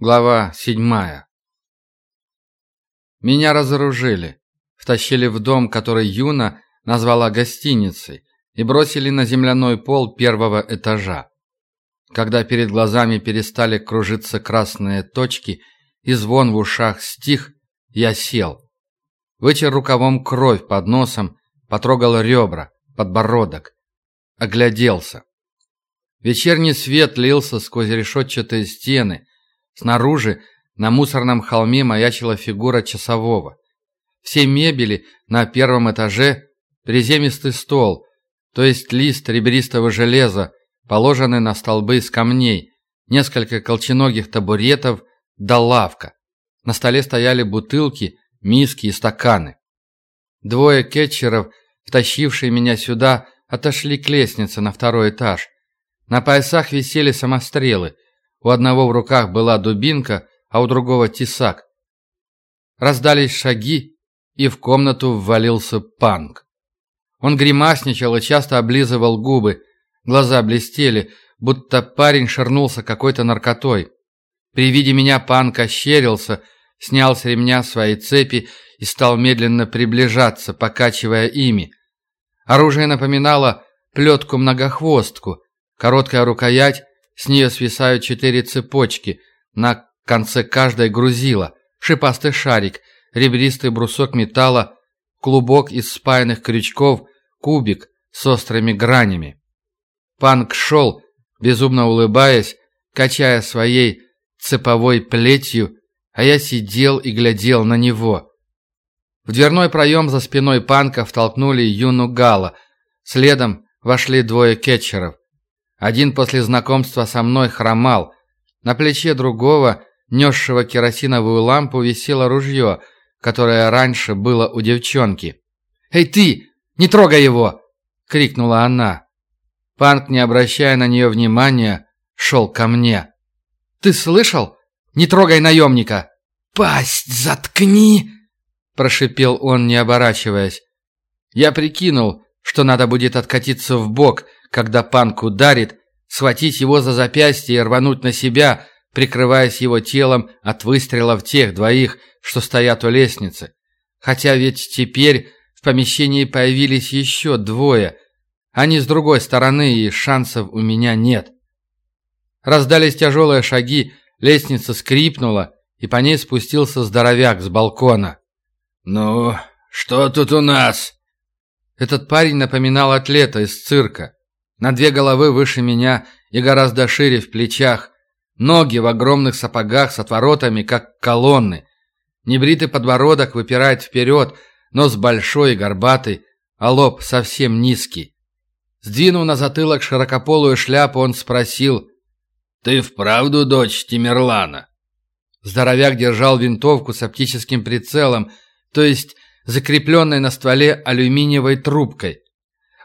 Глава седьмая. Меня разоружили, втащили в дом, который Юна назвала гостиницей, и бросили на земляной пол первого этажа. Когда перед глазами перестали кружиться красные точки и звон в ушах стих, я сел. Вытер рукавом кровь под носом, потрогал ребра, подбородок. Огляделся. Вечерний свет лился сквозь решетчатые стены, Снаружи на мусорном холме маячила фигура часового. Все мебели на первом этаже – приземистый стол, то есть лист ребристого железа, положенный на столбы из камней, несколько колченогих табуретов да лавка. На столе стояли бутылки, миски и стаканы. Двое кетчеров, втащившие меня сюда, отошли к лестнице на второй этаж. На поясах висели самострелы – у одного в руках была дубинка, а у другого тесак. Раздались шаги, и в комнату ввалился панк. Он гримасничал и часто облизывал губы, глаза блестели, будто парень ширнулся какой-то наркотой. При виде меня панк ощерился, снял с ремня свои цепи и стал медленно приближаться, покачивая ими. Оружие напоминало плетку-многохвостку, короткая рукоять, с нее свисают четыре цепочки, на конце каждой грузила, шипастый шарик, ребристый брусок металла, клубок из спаянных крючков, кубик с острыми гранями. Панк шел, безумно улыбаясь, качая своей цеповой плетью, а я сидел и глядел на него. В дверной проем за спиной панка втолкнули Юну Гала. Следом вошли двое кетчеров. Один после знакомства со мной хромал. На плече другого, несшего керосиновую лампу, висело ружье, которое раньше было у девчонки. «Эй ты! Не трогай его!» — крикнула она. Панк, не обращая на нее внимания, шел ко мне. «Ты слышал? Не трогай наемника!» «Пасть заткни!» — прошипел он, не оборачиваясь. Я прикинул, что надо будет откатиться в бок — когда панк ударит, схватить его за запястье и рвануть на себя, прикрываясь его телом от выстрелов тех двоих, что стоят у лестницы. Хотя ведь теперь в помещении появились еще двое. Они с другой стороны, и шансов у меня нет. Раздались тяжелые шаги, лестница скрипнула, и по ней спустился здоровяк с балкона. «Ну, что тут у нас?» Этот парень напоминал атлета из цирка. На две головы выше меня и гораздо шире в плечах. Ноги в огромных сапогах с отворотами, как колонны. Небритый подбородок выпирает вперед, нос большой и горбатый, а лоб совсем низкий. Сдвинув на затылок широкополую шляпу, он спросил, «Ты вправду дочь Тимерлана?» Здоровяк держал винтовку с оптическим прицелом, то есть закрепленной на стволе алюминиевой трубкой.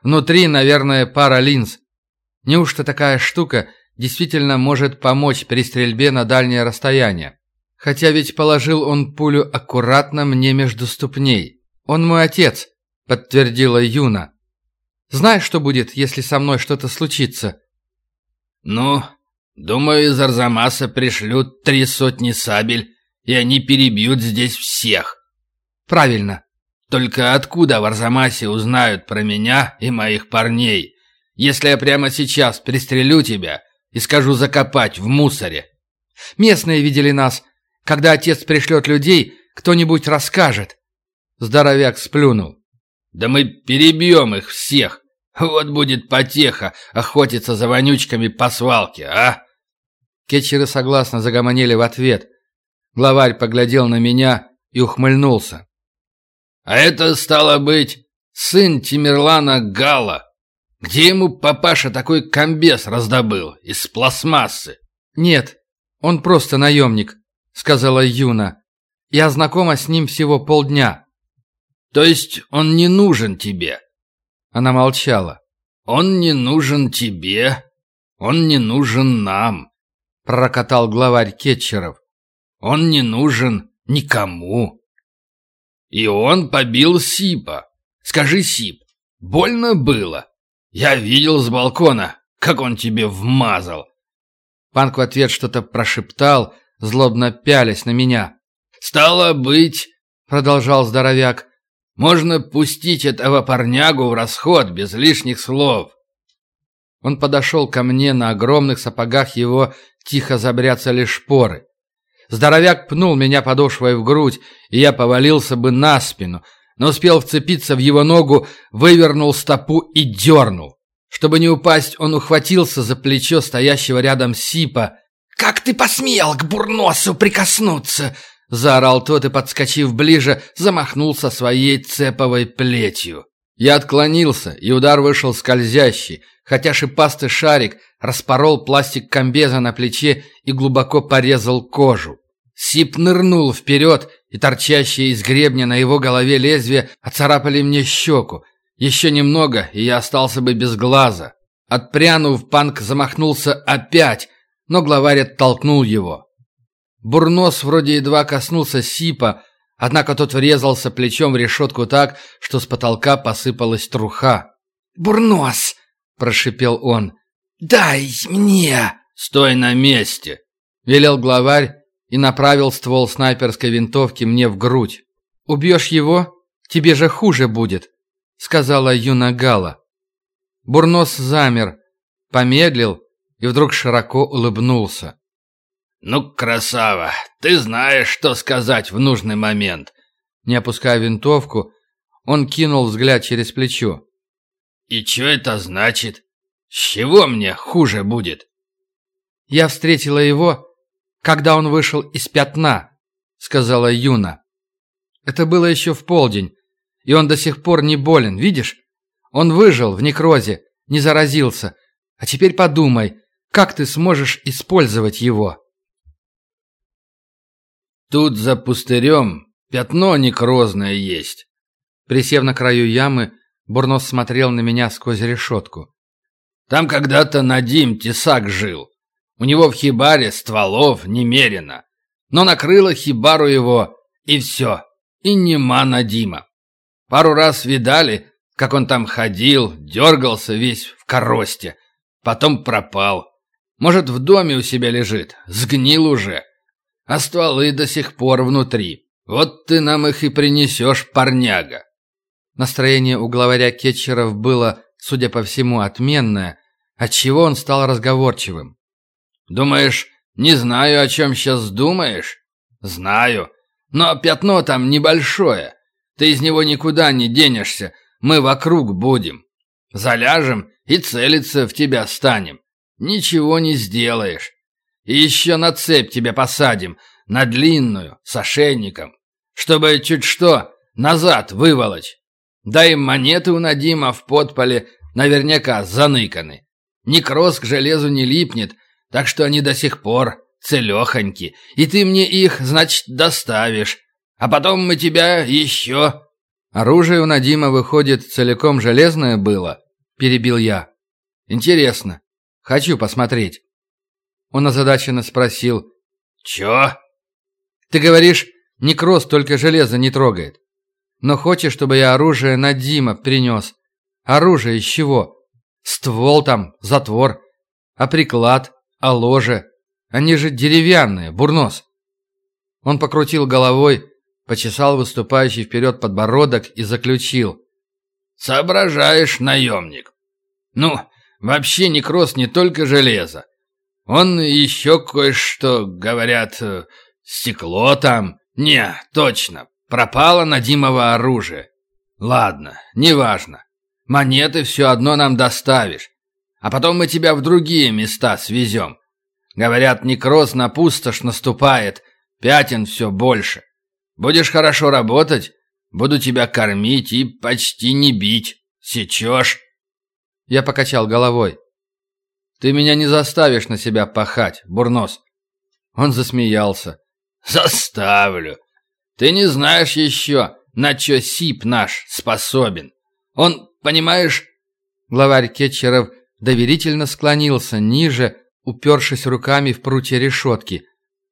Внутри, наверное, пара линз. Неужто такая штука действительно может помочь при стрельбе на дальнее расстояние? Хотя ведь положил он пулю аккуратно мне между ступней. Он мой отец, подтвердила Юна. Знаешь, что будет, если со мной что-то случится? Ну, думаю, из Арзамаса пришлют три сотни сабель, и они перебьют здесь всех. Правильно. Только откуда в Арзамасе узнают про меня и моих парней, если я прямо сейчас пристрелю тебя и скажу закопать в мусоре? Местные видели нас. Когда отец пришлет людей, кто-нибудь расскажет. Здоровяк сплюнул. Да мы перебьем их всех. Вот будет потеха охотиться за вонючками по свалке, а? Кетчеры согласно загомонили в ответ. Главарь поглядел на меня и ухмыльнулся. А это, стало быть, сын Тимирлана Гала. Где ему папаша такой комбез раздобыл? Из пластмассы? Нет, он просто наемник, сказала Юна. Я знакома с ним всего полдня. То есть он не нужен тебе? Она молчала. Он не нужен тебе. Он не нужен нам, пророкотал главарь Кетчеров. Он не нужен никому. И он побил Сипа. Скажи, Сип, больно было? Я видел с балкона, как он тебе вмазал. Панк в ответ что-то прошептал, злобно пялясь на меня. «Стало быть», — продолжал здоровяк, — «можно пустить этого парнягу в расход без лишних слов». Он подошел ко мне, на огромных сапогах его тихо забряцали шпоры. Здоровяк пнул меня подошвой в грудь, и я повалился бы на спину, но успел вцепиться в его ногу, вывернул стопу и дернул. Чтобы не упасть, он ухватился за плечо стоящего рядом Сипа. «Как ты посмел к бурносу прикоснуться?» Заорал тот и, подскочив ближе, замахнулся своей цеповой плетью. Я отклонился, и удар вышел скользящий, хотя шипастый шарик распорол пластик комбеза на плече и глубоко порезал кожу. Сип нырнул вперед, и торчащие из гребня на его голове лезвия оцарапали мне щеку. Еще немного, и я остался бы без глаза. Отпрянув, панк замахнулся опять, но главарь оттолкнул его. Бурнос вроде едва коснулся Сипа, однако тот врезался плечом в решетку так, что с потолка посыпалась труха. «Бурнос!» — прошипел он. «Дай мне!» «Стой на месте!» — велел главарь и направил ствол снайперской винтовки мне в грудь. «Убьешь его? Тебе же хуже будет!» — сказала Юна Гала. Бурнос замер, помедлил и вдруг широко улыбнулся. «Ну, красава, ты знаешь, что сказать в нужный момент!» Не опуская винтовку, он кинул взгляд через плечо. «И что это значит? С чего мне хуже будет?» «Я встретила его, когда он вышел из пятна», — сказала Юна. «Это было еще в полдень, и он до сих пор не болен, видишь? Он выжил в некрозе, не заразился. А теперь подумай, как ты сможешь использовать его?» «Тут за пустырем пятно некрозное есть». Присев на краю ямы, Бурнос смотрел на меня сквозь решетку. «Там когда-то Надим Тесак жил. У него в хибаре стволов немерено. Но накрыло хибару его, и все. И нема Надима. Пару раз видали, как он там ходил, дергался весь в коросте. Потом пропал. Может, в доме у себя лежит, сгнил уже. А стволы до сих пор внутри. Вот ты нам их и принесешь, парняга. Настроение у главаря кетчеров было, судя по всему, отменное, отчего он стал разговорчивым. «Думаешь, не знаю, о чем сейчас думаешь?» «Знаю. Но пятно там небольшое. Ты из него никуда не денешься. Мы вокруг будем. Заляжем и целиться в тебя станем. Ничего не сделаешь. И еще на цепь тебя посадим, на длинную, с ошейником, чтобы чуть что назад выволочь. Да и монеты у Надима в подполе наверняка заныканы. Некроз к железу не липнет, так что они до сих пор целехоньки, и ты мне их, значит, доставишь. А потом мы тебя еще...» «Оружие у Надима, выходит, целиком железное было?» – перебил я. «Интересно. Хочу посмотреть». Он озадаченно спросил. «Чё?» «Ты говоришь, некроз только железо не трогает. Но хочешь, чтобы я оружие на Дима принес? Оружие из чего? Ствол там, затвор. А приклад, а ложе? Они же деревянные, бурнос. Он покрутил головой, почесал выступающий вперед подбородок и заключил. «Соображаешь, наемник. Ну, вообще некроз не только железо. Он еще кое-что, говорят, э, стекло там. Не, точно, Пропало Надимово оружие. Ладно, неважно. Монеты все одно нам доставишь. А потом мы тебя в другие места свезем. Говорят, некроз на пустошь наступает, пятен все больше. Будешь хорошо работать, буду тебя кормить и почти не бить. Сечешь?» Я покачал головой. «Ты меня не заставишь на себя пахать, Бурнос». Он засмеялся. «Заставлю. Ты не знаешь еще, на что Сип наш способен. Он, понимаешь...» Главарь Кетчеров доверительно склонился ниже, упершись руками в прутья решетки.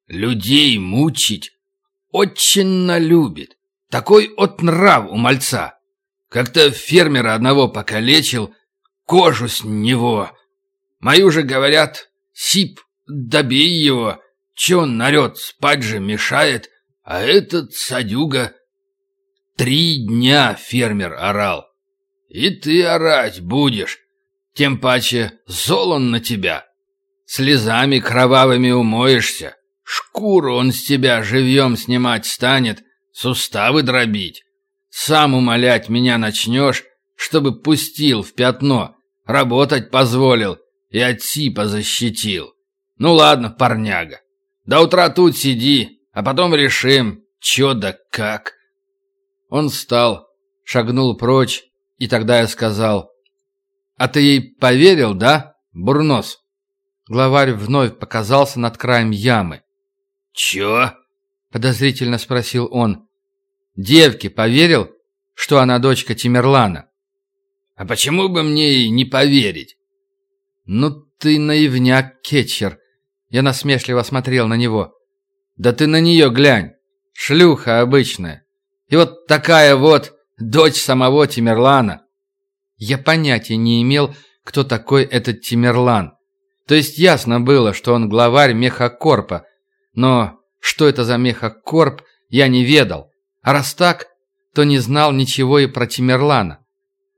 «Людей мучить очень любит. Такой от нрав у мальца. Как-то фермера одного покалечил, кожу с него. Мою же, говорят, Сип, добей его, Че он нарет, спать же мешает, а этот садюга... Три дня фермер орал. И ты орать будешь, тем паче зол на тебя. Слезами кровавыми умоешься, шкуру он с тебя живьем снимать станет, суставы дробить. Сам умолять меня начнешь, чтобы пустил в пятно, работать позволил и от сипа защитил. Ну ладно, парняга, до утра тут сиди, а потом решим, чё да как. Он встал, шагнул прочь, и тогда я сказал, «А ты ей поверил, да, Бурнос?» Главарь вновь показался над краем ямы. «Чё?» — подозрительно спросил он. «Девке поверил, что она дочка Тимерлана?» «А почему бы мне и не поверить?» «Ну ты наивняк, кетчер!» Я насмешливо смотрел на него. «Да ты на нее глянь! Шлюха обычная! И вот такая вот дочь самого Тимерлана!» Я понятия не имел, кто такой этот Тимерлан. То есть ясно было, что он главарь мехакорпа, но что это за мехакорп, я не ведал. А раз так, то не знал ничего и про Тимерлана.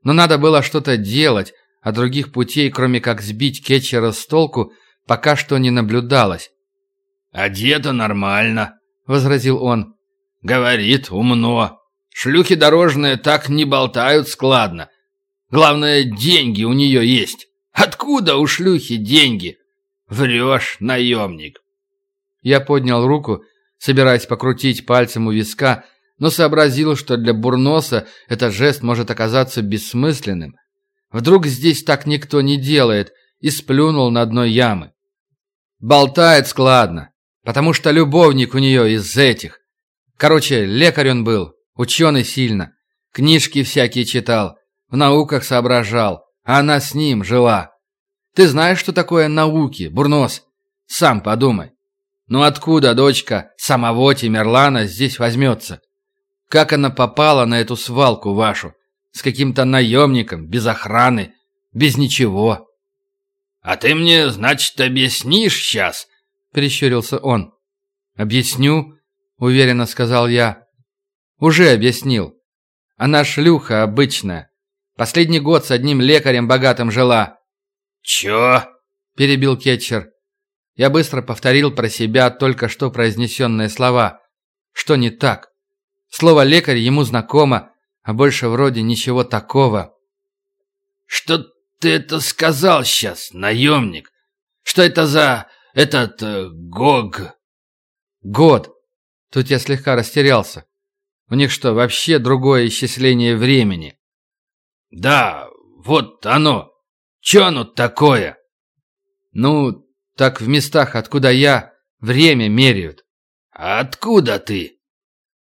Но надо было что-то делать, а других путей, кроме как сбить кетчера с толку, пока что не наблюдалось. «Одета нормально», — возразил он. «Говорит, умно. Шлюхи дорожные так не болтают складно. Главное, деньги у нее есть. Откуда у шлюхи деньги? Врешь, наемник». Я поднял руку, собираясь покрутить пальцем у виска, но сообразил, что для Бурноса этот жест может оказаться бессмысленным. Вдруг здесь так никто не делает, и сплюнул на дно ямы. Болтает складно, потому что любовник у нее из этих. Короче, лекарь он был, ученый сильно, книжки всякие читал, в науках соображал, а она с ним жила. Ты знаешь, что такое науки, Бурнос? Сам подумай. Ну откуда дочка самого Тимерлана здесь возьмется? Как она попала на эту свалку вашу? С каким-то наемником, без охраны, без ничего. «А ты мне, значит, объяснишь сейчас?» — прищурился он. «Объясню», — уверенно сказал я. «Уже объяснил. Она шлюха обычная. Последний год с одним лекарем богатым жила». «Чё?» — перебил Кетчер. Я быстро повторил про себя только что произнесенные слова. Что не так? Слово «лекарь» ему знакомо, а больше вроде ничего такого. «Что ты это сказал сейчас, наемник? Что это за этот э, Гог?» «Год». Тут я слегка растерялся. У них что, вообще другое исчисление времени? «Да, вот оно. Че оно такое?» «Ну, так в местах, откуда я, время меряют». «А откуда ты?»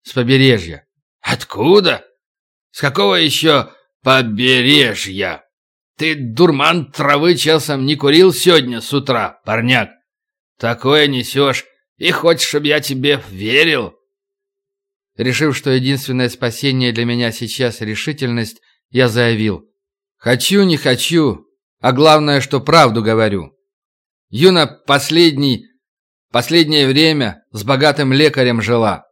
«С побережья». «Откуда? С какого еще побережья?» Ты, дурман, травы часом не курил сегодня с утра, парняк? Такое несешь и хочешь, чтобы я тебе верил?» Решив, что единственное спасение для меня сейчас — решительность, я заявил. «Хочу, не хочу, а главное, что правду говорю. Юна последний, последнее время с богатым лекарем жила.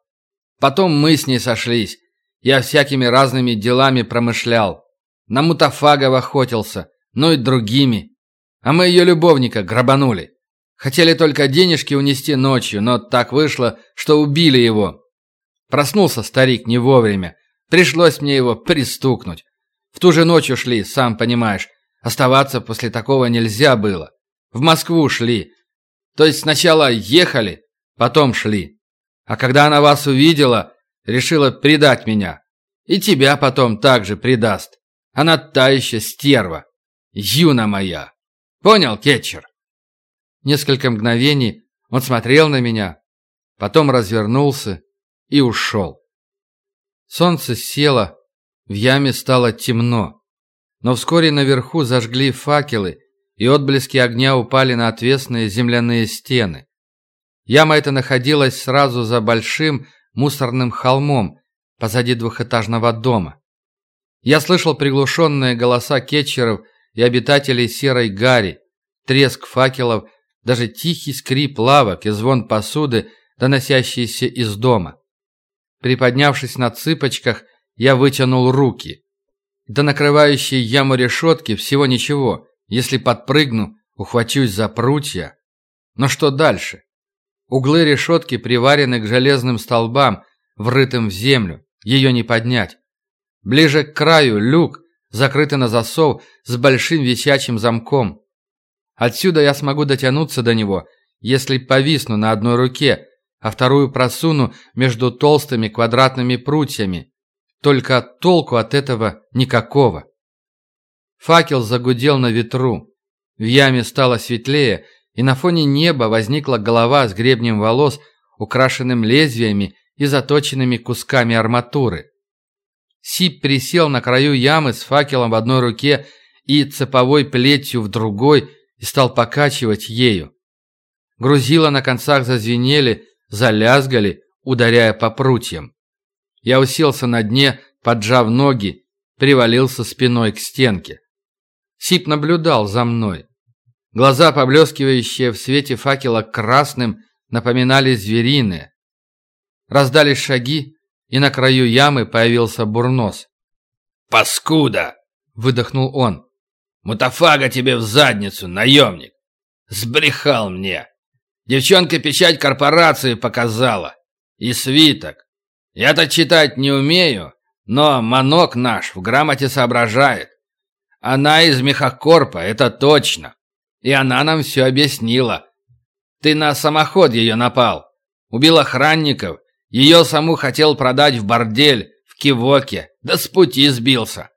Потом мы с ней сошлись. Я всякими разными делами промышлял. На Мутафагов охотился, ну и другими. А мы ее любовника грабанули. Хотели только денежки унести ночью, но так вышло, что убили его. Проснулся старик не вовремя. Пришлось мне его пристукнуть. В ту же ночь ушли, сам понимаешь. Оставаться после такого нельзя было. В Москву шли. То есть сначала ехали, потом шли. А когда она вас увидела, решила предать меня. И тебя потом также предаст. Она та еще стерва. Юна моя. Понял, Кетчер?» Несколько мгновений он смотрел на меня, потом развернулся и ушел. Солнце село, в яме стало темно. Но вскоре наверху зажгли факелы, и отблески огня упали на отвесные земляные стены. Яма эта находилась сразу за большим мусорным холмом позади двухэтажного дома. Я слышал приглушенные голоса кетчеров и обитателей серой гари, треск факелов, даже тихий скрип лавок и звон посуды, доносящиеся из дома. Приподнявшись на цыпочках, я вытянул руки. До накрывающей яму решетки всего ничего. Если подпрыгну, ухвачусь за прутья. Но что дальше? Углы решетки приварены к железным столбам, врытым в землю. Ее не поднять. Ближе к краю люк, закрытый на засов с большим висячим замком. Отсюда я смогу дотянуться до него, если повисну на одной руке, а вторую просуну между толстыми квадратными прутьями. Только толку от этого никакого. Факел загудел на ветру. В яме стало светлее, и на фоне неба возникла голова с гребнем волос, украшенным лезвиями и заточенными кусками арматуры. Сип присел на краю ямы с факелом в одной руке и цеповой плетью в другой и стал покачивать ею. Грузила на концах зазвенели, залязгали, ударяя по прутьям. Я уселся на дне, поджав ноги, привалился спиной к стенке. Сип наблюдал за мной. Глаза, поблескивающие в свете факела красным, напоминали звериные. Раздались шаги, и на краю ямы появился бурнос. «Паскуда!» — выдохнул он. «Мутафага тебе в задницу, наемник! Сбрехал мне! Девчонка печать корпорации показала. И свиток. Я-то читать не умею, но манок наш в грамоте соображает. Она из мехакорпа, это точно. И она нам все объяснила. Ты на самоход ее напал. Убил охранников. Ее саму хотел продать в бордель, в кивоке. Да с пути сбился.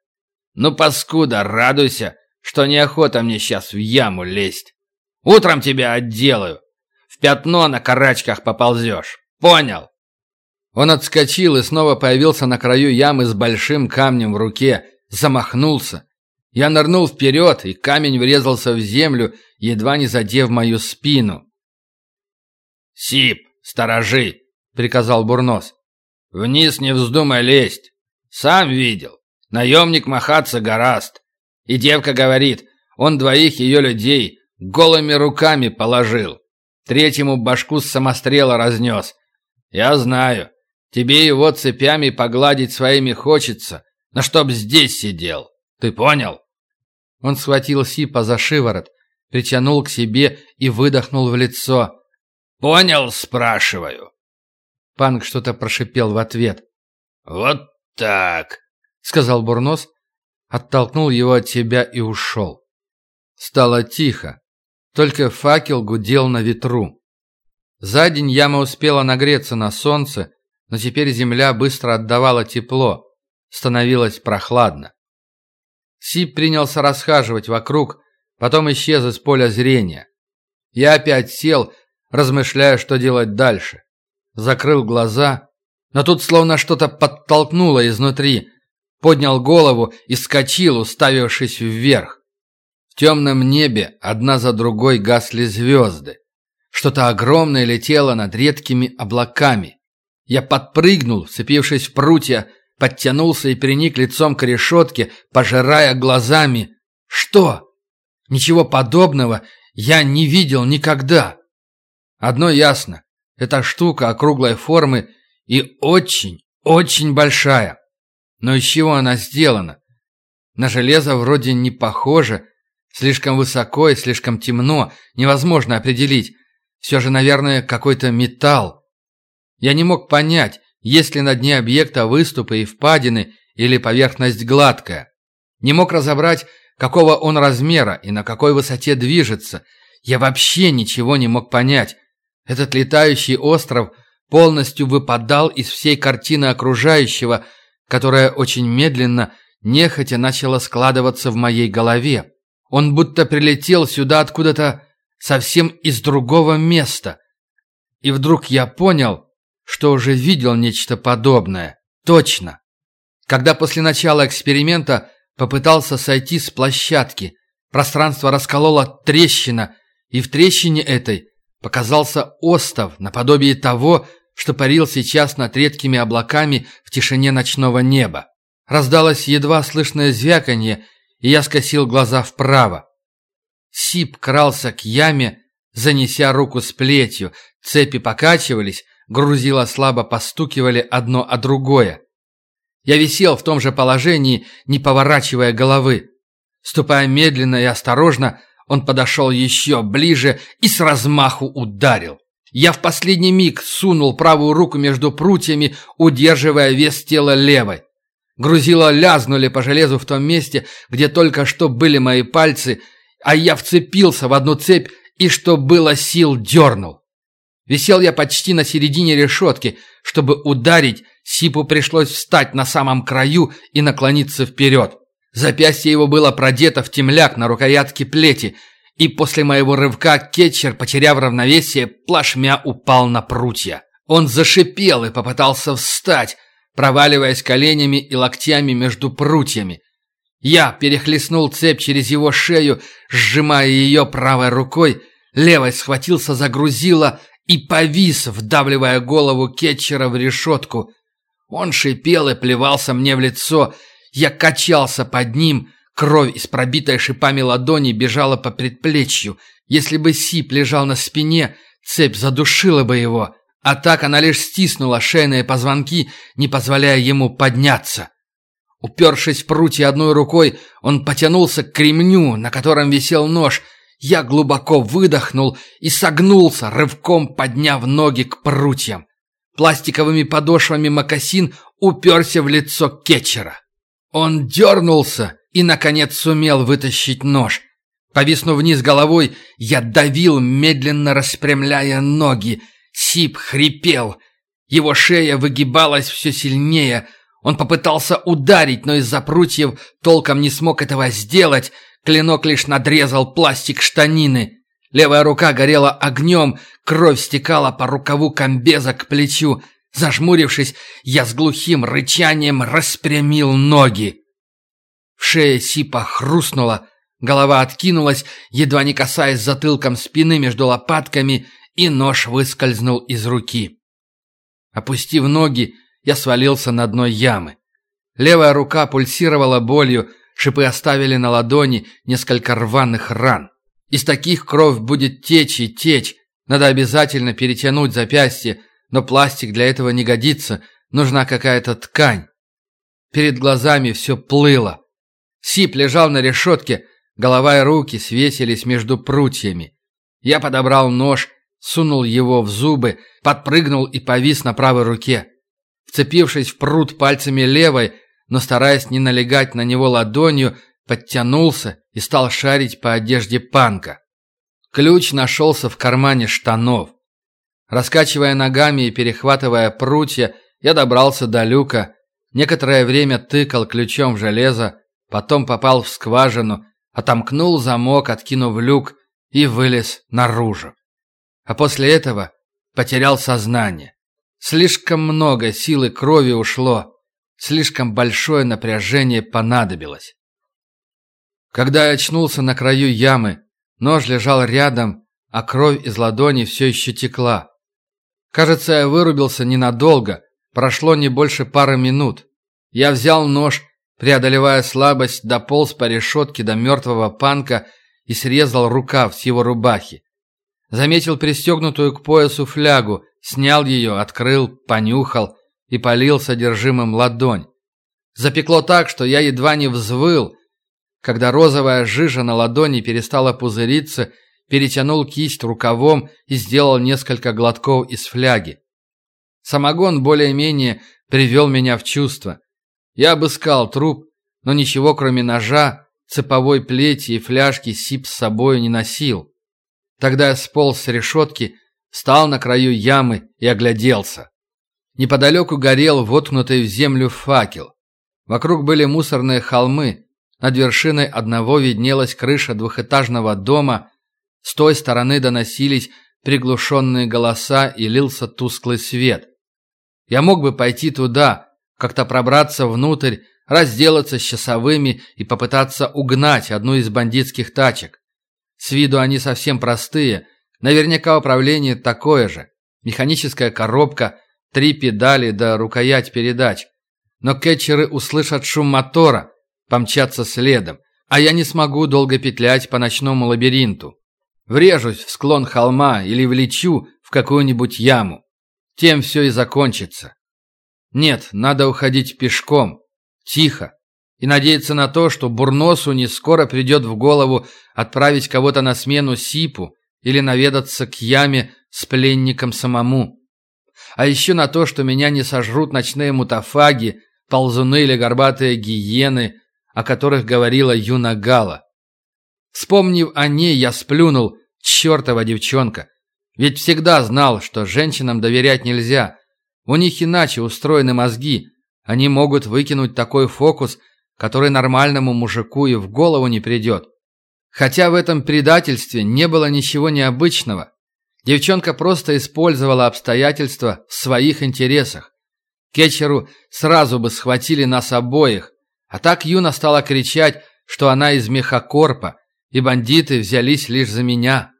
Ну, паскуда, радуйся, что неохота мне сейчас в яму лезть. Утром тебя отделаю пятно на карачках поползешь. Понял?» Он отскочил и снова появился на краю ямы с большим камнем в руке, замахнулся. Я нырнул вперед, и камень врезался в землю, едва не задев мою спину. «Сип, сторожи!» — приказал Бурнос. «Вниз не вздумай лезть. Сам видел. Наемник махаться гораст. И девка говорит, он двоих ее людей голыми руками положил. Третьему башку с самострела разнес. Я знаю, тебе его цепями погладить своими хочется, но чтоб здесь сидел. Ты понял?» Он схватил Сипа за шиворот, притянул к себе и выдохнул в лицо. «Понял, спрашиваю?» Панк что-то прошипел в ответ. «Вот так», — сказал Бурнос, оттолкнул его от себя и ушел. Стало тихо. Только факел гудел на ветру. За день яма успела нагреться на солнце, но теперь земля быстро отдавала тепло, становилось прохладно. Сип принялся расхаживать вокруг, потом исчез из поля зрения. Я опять сел, размышляя, что делать дальше. Закрыл глаза, но тут словно что-то подтолкнуло изнутри, поднял голову и скочил, уставившись вверх. В темном небе одна за другой гасли звезды. Что-то огромное летело над редкими облаками. Я подпрыгнул, вцепившись в прутья, подтянулся и приник лицом к решетке, пожирая глазами. Что? Ничего подобного я не видел никогда. Одно ясно. Эта штука округлой формы и очень, очень большая. Но из чего она сделана? На железо вроде не похоже, Слишком высоко и слишком темно, невозможно определить. Все же, наверное, какой-то металл. Я не мог понять, есть ли на дне объекта выступы и впадины или поверхность гладкая. Не мог разобрать, какого он размера и на какой высоте движется. Я вообще ничего не мог понять. Этот летающий остров полностью выпадал из всей картины окружающего, которая очень медленно, нехотя начала складываться в моей голове. Он будто прилетел сюда откуда-то совсем из другого места. И вдруг я понял, что уже видел нечто подобное. Точно. Когда после начала эксперимента попытался сойти с площадки, пространство расколола трещина, и в трещине этой показался остов наподобие того, что парил сейчас над редкими облаками в тишине ночного неба. Раздалось едва слышное звяканье, и я скосил глаза вправо. Сип крался к яме, занеся руку с плетью. Цепи покачивались, грузила слабо постукивали одно о другое. Я висел в том же положении, не поворачивая головы. Ступая медленно и осторожно, он подошел еще ближе и с размаху ударил. Я в последний миг сунул правую руку между прутьями, удерживая вес тела левой. Грузила лязнули по железу в том месте, где только что были мои пальцы, а я вцепился в одну цепь и, что было сил, дернул. Висел я почти на середине решетки. Чтобы ударить, Сипу пришлось встать на самом краю и наклониться вперед. Запястье его было продето в темляк на рукоятке плети, и после моего рывка кетчер, потеряв равновесие, плашмя упал на прутья. Он зашипел и попытался встать, проваливаясь коленями и локтями между прутьями. Я перехлестнул цепь через его шею, сжимая ее правой рукой, левой схватился за грузило и повис, вдавливая голову кетчера в решетку. Он шипел и плевался мне в лицо. Я качался под ним, кровь из пробитой шипами ладони бежала по предплечью. Если бы Сип лежал на спине, цепь задушила бы его, а так она лишь стиснула шейные позвонки, не позволяя ему подняться. Упершись в прутья одной рукой, он потянулся к кремню, на котором висел нож. Я глубоко выдохнул и согнулся, рывком подняв ноги к прутьям. Пластиковыми подошвами мокасин уперся в лицо кетчера. Он дернулся и, наконец, сумел вытащить нож. Повиснув вниз головой, я давил, медленно распрямляя ноги. Сип хрипел. Его шея выгибалась все сильнее — он попытался ударить, но из-за прутьев толком не смог этого сделать. Клинок лишь надрезал пластик штанины. Левая рука горела огнем, кровь стекала по рукаву комбеза к плечу. Зажмурившись, я с глухим рычанием распрямил ноги. В шее Сипа хрустнула, голова откинулась, едва не касаясь затылком спины между лопатками, и нож выскользнул из руки. Опустив ноги, я свалился на дно ямы. Левая рука пульсировала болью, шипы оставили на ладони несколько рваных ран. Из таких кровь будет течь и течь. Надо обязательно перетянуть запястье, но пластик для этого не годится, нужна какая-то ткань. Перед глазами все плыло. Сип лежал на решетке, голова и руки свесились между прутьями. Я подобрал нож, сунул его в зубы, подпрыгнул и повис на правой руке. Вцепившись в пруд пальцами левой, но стараясь не налегать на него ладонью, подтянулся и стал шарить по одежде панка. Ключ нашелся в кармане штанов. Раскачивая ногами и перехватывая прутья, я добрался до люка, некоторое время тыкал ключом в железо, потом попал в скважину, отомкнул замок, откинув люк, и вылез наружу. А после этого потерял сознание. Слишком много силы крови ушло, слишком большое напряжение понадобилось. Когда я очнулся на краю ямы, нож лежал рядом, а кровь из ладони все еще текла. Кажется, я вырубился ненадолго, прошло не больше пары минут. Я взял нож, преодолевая слабость, дополз по решетке до мертвого панка и срезал рукав с его рубахи. Заметил пристегнутую к поясу флягу, Снял ее, открыл, понюхал и полил содержимым ладонь. Запекло так, что я едва не взвыл. Когда розовая жижа на ладони перестала пузыриться, перетянул кисть рукавом и сделал несколько глотков из фляги. Самогон более-менее привел меня в чувство. Я обыскал труп, но ничего кроме ножа, цеповой плети и фляжки сип с собой не носил. Тогда я сполз с решетки Встал на краю ямы и огляделся. Неподалеку горел воткнутый в землю факел. Вокруг были мусорные холмы. Над вершиной одного виднелась крыша двухэтажного дома. С той стороны доносились приглушенные голоса и лился тусклый свет. Я мог бы пойти туда, как-то пробраться внутрь, разделаться с часовыми и попытаться угнать одну из бандитских тачек. С виду они совсем простые, Наверняка управление такое же. Механическая коробка, три педали да рукоять передач. Но кетчеры услышат шум мотора, помчатся следом, а я не смогу долго петлять по ночному лабиринту. Врежусь в склон холма или влечу в какую-нибудь яму. Тем все и закончится. Нет, надо уходить пешком. Тихо. И надеяться на то, что Бурносу не скоро придет в голову отправить кого-то на смену Сипу или наведаться к яме с пленником самому. А еще на то, что меня не сожрут ночные мутафаги, ползуны или горбатые гиены, о которых говорила Юна Гала. Вспомнив о ней, я сплюнул, чертова девчонка. Ведь всегда знал, что женщинам доверять нельзя. У них иначе устроены мозги. Они могут выкинуть такой фокус, который нормальному мужику и в голову не придет. Хотя в этом предательстве не было ничего необычного. Девчонка просто использовала обстоятельства в своих интересах. Кетчеру сразу бы схватили нас обоих, а так Юна стала кричать, что она из мехакорпа, и бандиты взялись лишь за меня.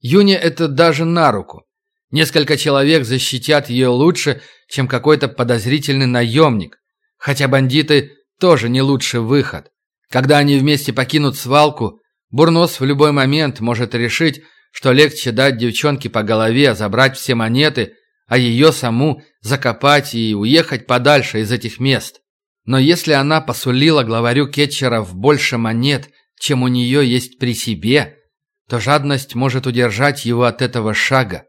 Юне это даже на руку. Несколько человек защитят ее лучше, чем какой-то подозрительный наемник. Хотя бандиты тоже не лучший выход. Когда они вместе покинут свалку, Бурнос в любой момент может решить, что легче дать девчонке по голове, забрать все монеты, а ее саму закопать и уехать подальше из этих мест. Но если она посулила главарю Кетчеров больше монет, чем у нее есть при себе, то жадность может удержать его от этого шага.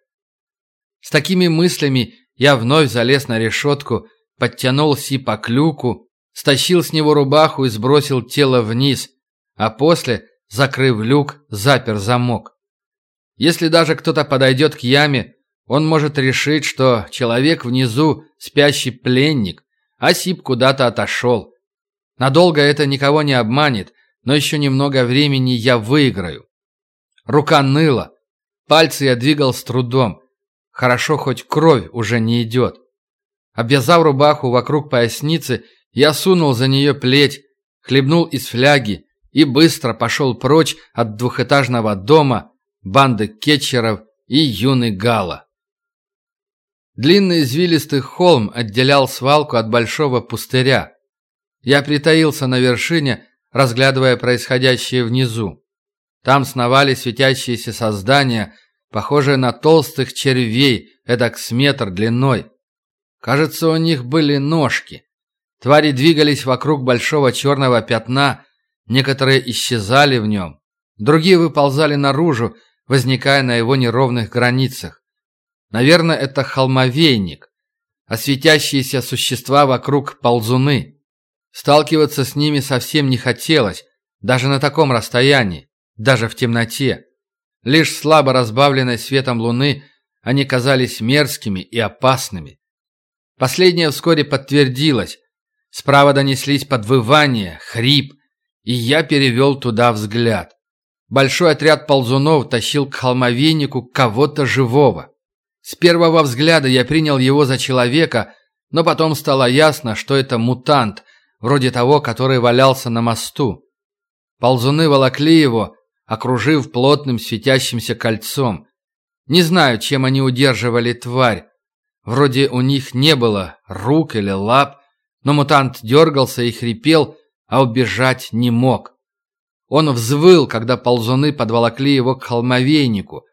С такими мыслями я вновь залез на решетку, подтянул Си по клюку, стащил с него рубаху и сбросил тело вниз, а после, закрыв люк, запер замок. Если даже кто-то подойдет к яме, он может решить, что человек внизу – спящий пленник, а Сип куда-то отошел. Надолго это никого не обманет, но еще немного времени я выиграю. Рука ныла, пальцы я двигал с трудом. Хорошо, хоть кровь уже не идет. Обвязав рубаху вокруг поясницы, я сунул за нее плеть, хлебнул из фляги и быстро пошел прочь от двухэтажного дома, банды кетчеров и юный Гала. Длинный извилистый холм отделял свалку от большого пустыря. Я притаился на вершине, разглядывая происходящее внизу. Там сновали светящиеся создания, похожие на толстых червей, эдак с метр длиной. Кажется, у них были ножки. Твари двигались вокруг большого черного пятна, некоторые исчезали в нем, другие выползали наружу, возникая на его неровных границах. Наверное, это холмовейник, а светящиеся существа вокруг ползуны. Сталкиваться с ними совсем не хотелось, даже на таком расстоянии, даже в темноте. Лишь слабо разбавленной светом луны они казались мерзкими и опасными. Последнее вскоре подтвердилось. Справа донеслись подвывания, хрип, и я перевел туда взгляд. Большой отряд ползунов тащил к холмовейнику кого-то живого. С первого взгляда я принял его за человека, но потом стало ясно, что это мутант, вроде того, который валялся на мосту. Ползуны волокли его, окружив плотным светящимся кольцом. Не знаю, чем они удерживали тварь. Вроде у них не было рук или лап, но мутант дергался и хрипел, а убежать не мог. Он взвыл, когда ползуны подволокли его к холмовейнику.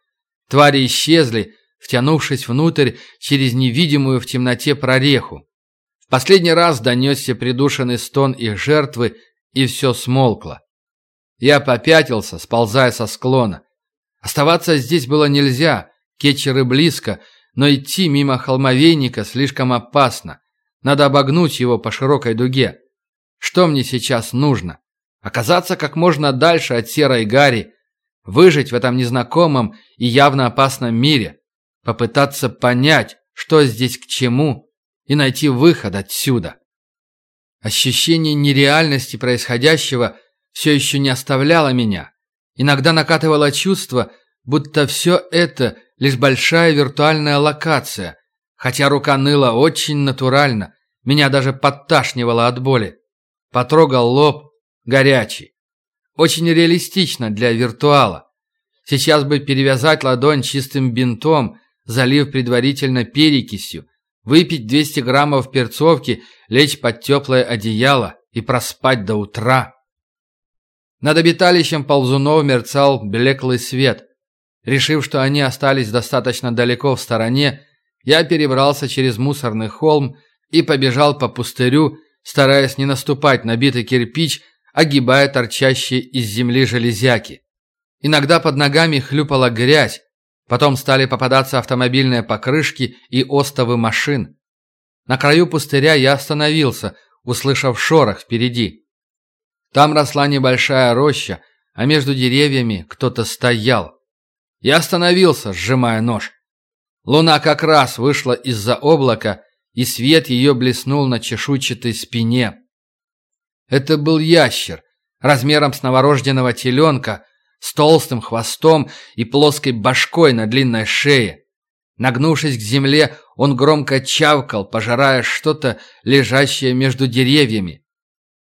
Твари исчезли, втянувшись внутрь через невидимую в темноте прореху. В последний раз донесся придушенный стон их жертвы, и все смолкло. Я попятился, сползая со склона. Оставаться здесь было нельзя, кетчеры близко, но идти мимо холмовейника слишком опасно. Надо обогнуть его по широкой дуге. Что мне сейчас нужно? Оказаться как можно дальше от серой гари, выжить в этом незнакомом и явно опасном мире, попытаться понять, что здесь к чему, и найти выход отсюда. Ощущение нереальности происходящего все еще не оставляло меня. Иногда накатывало чувство, будто все это лишь большая виртуальная локация, хотя рука ныла очень натурально, меня даже подташнивало от боли. Потрогал лоб, горячий. Очень реалистично для виртуала. Сейчас бы перевязать ладонь чистым бинтом, залив предварительно перекисью, выпить 200 граммов перцовки, лечь под теплое одеяло и проспать до утра. Над обиталищем ползунов мерцал блеклый свет. Решив, что они остались достаточно далеко в стороне, я перебрался через мусорный холм и побежал по пустырю, стараясь не наступать на битый кирпич, огибая торчащие из земли железяки. Иногда под ногами хлюпала грязь, потом стали попадаться автомобильные покрышки и остовы машин. На краю пустыря я остановился, услышав шорох впереди. Там росла небольшая роща, а между деревьями кто-то стоял. Я остановился, сжимая нож. Луна как раз вышла из-за облака, и свет ее блеснул на чешуйчатой спине. Это был ящер, размером с новорожденного теленка, с толстым хвостом и плоской башкой на длинной шее. Нагнувшись к земле, он громко чавкал, пожирая что-то, лежащее между деревьями.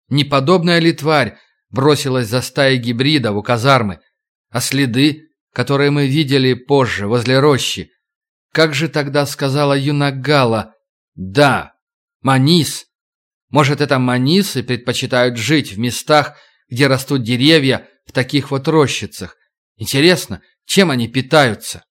Неподобная ли тварь бросилась за стаей гибридов у казармы, а следы, которые мы видели позже возле рощи, как же тогда сказала Юнагала? Да, манис. Может, это манисы предпочитают жить в местах, где растут деревья в таких вот рощицах. Интересно, чем они питаются?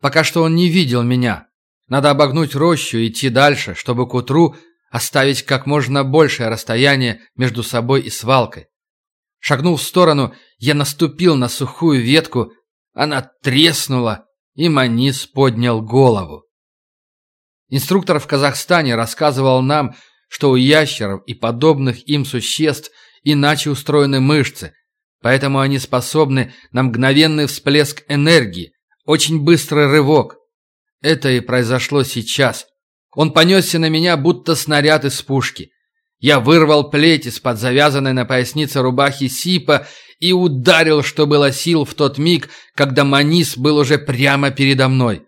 Пока что он не видел меня. Надо обогнуть рощу и идти дальше, чтобы к утру оставить как можно большее расстояние между собой и свалкой. Шагнув в сторону, я наступил на сухую ветку, она треснула, и Манис поднял голову. Инструктор в Казахстане рассказывал нам, что у ящеров и подобных им существ иначе устроены мышцы, поэтому они способны на мгновенный всплеск энергии, очень быстрый рывок. Это и произошло сейчас. Он понесся на меня, будто снаряд из пушки. Я вырвал плеть из-под завязанной на пояснице рубахи Сипа и ударил, что было сил в тот миг, когда Манис был уже прямо передо мной.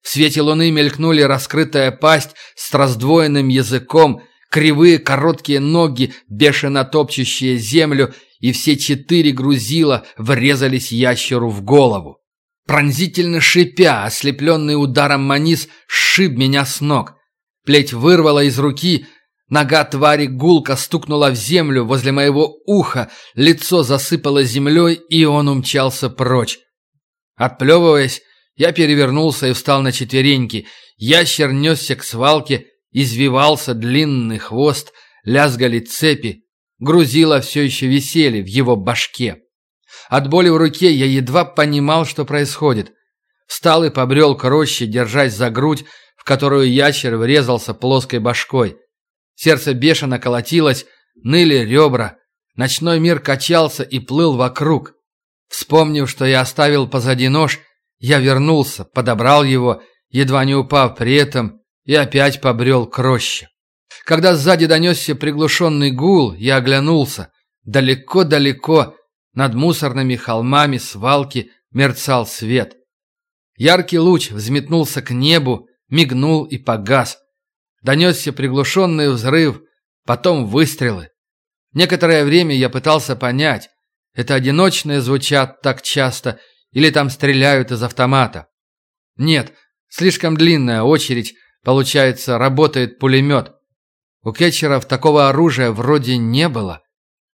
В свете луны мелькнули раскрытая пасть с раздвоенным языком, кривые короткие ноги, бешено топчущие землю, и все четыре грузила врезались ящеру в голову. Пронзительно шипя, ослепленный ударом Манис сшиб меня с ног. Плеть вырвала из руки, Нога твари гулко стукнула в землю возле моего уха, лицо засыпало землей, и он умчался прочь. Отплевываясь, я перевернулся и встал на четвереньки. Ящер несся к свалке, извивался длинный хвост, лязгали цепи. Грузила все еще висели в его башке. От боли в руке я едва понимал, что происходит. Встал и побрел к роще, держась за грудь, в которую ящер врезался плоской башкой. Сердце бешено колотилось, ныли ребра. Ночной мир качался и плыл вокруг. Вспомнив, что я оставил позади нож, я вернулся, подобрал его, едва не упав при этом, и опять побрел к роще. Когда сзади донесся приглушенный гул, я оглянулся. Далеко-далеко, над мусорными холмами свалки, мерцал свет. Яркий луч взметнулся к небу, мигнул и погас. Донесся приглушенный взрыв, потом выстрелы. Некоторое время я пытался понять, это одиночные звучат так часто или там стреляют из автомата. Нет, слишком длинная очередь, получается, работает пулемет. У кетчеров такого оружия вроде не было.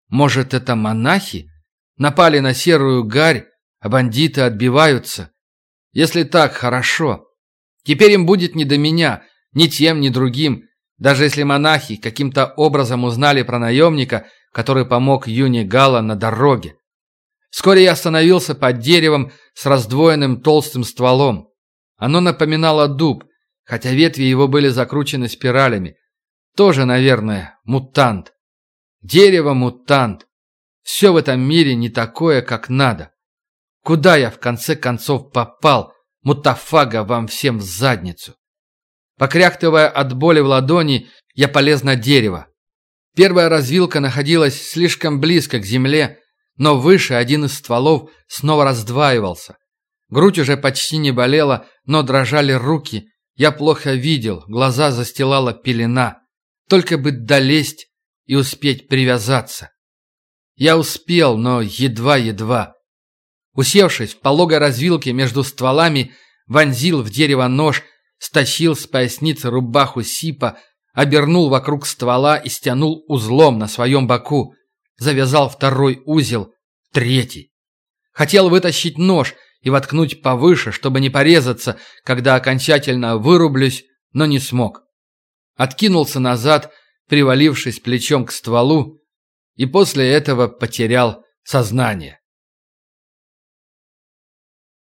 Может, это монахи? Напали на серую гарь, а бандиты отбиваются. Если так, хорошо. Теперь им будет не до меня, ни тем, ни другим. Даже если монахи каким-то образом узнали про наемника, который помог Юне Гала на дороге. Вскоре я остановился под деревом с раздвоенным толстым стволом. Оно напоминало дуб, хотя ветви его были закручены спиралями. Тоже, наверное, мутант. Дерево-мутант. Все в этом мире не такое, как надо. Куда я в конце концов попал? Мутафага вам всем в задницу. Покряхтывая от боли в ладони, я полез на дерево. Первая развилка находилась слишком близко к земле, но выше один из стволов снова раздваивался. Грудь уже почти не болела, но дрожали руки. Я плохо видел, глаза застилала пелена. Только бы долезть и успеть привязаться. Я успел, но едва-едва. Усевшись в пологой развилке между стволами, вонзил в дерево нож стащил с поясницы рубаху Сипа, обернул вокруг ствола и стянул узлом на своем боку. Завязал второй узел, третий. Хотел вытащить нож и воткнуть повыше, чтобы не порезаться, когда окончательно вырублюсь, но не смог. Откинулся назад, привалившись плечом к стволу, и после этого потерял сознание.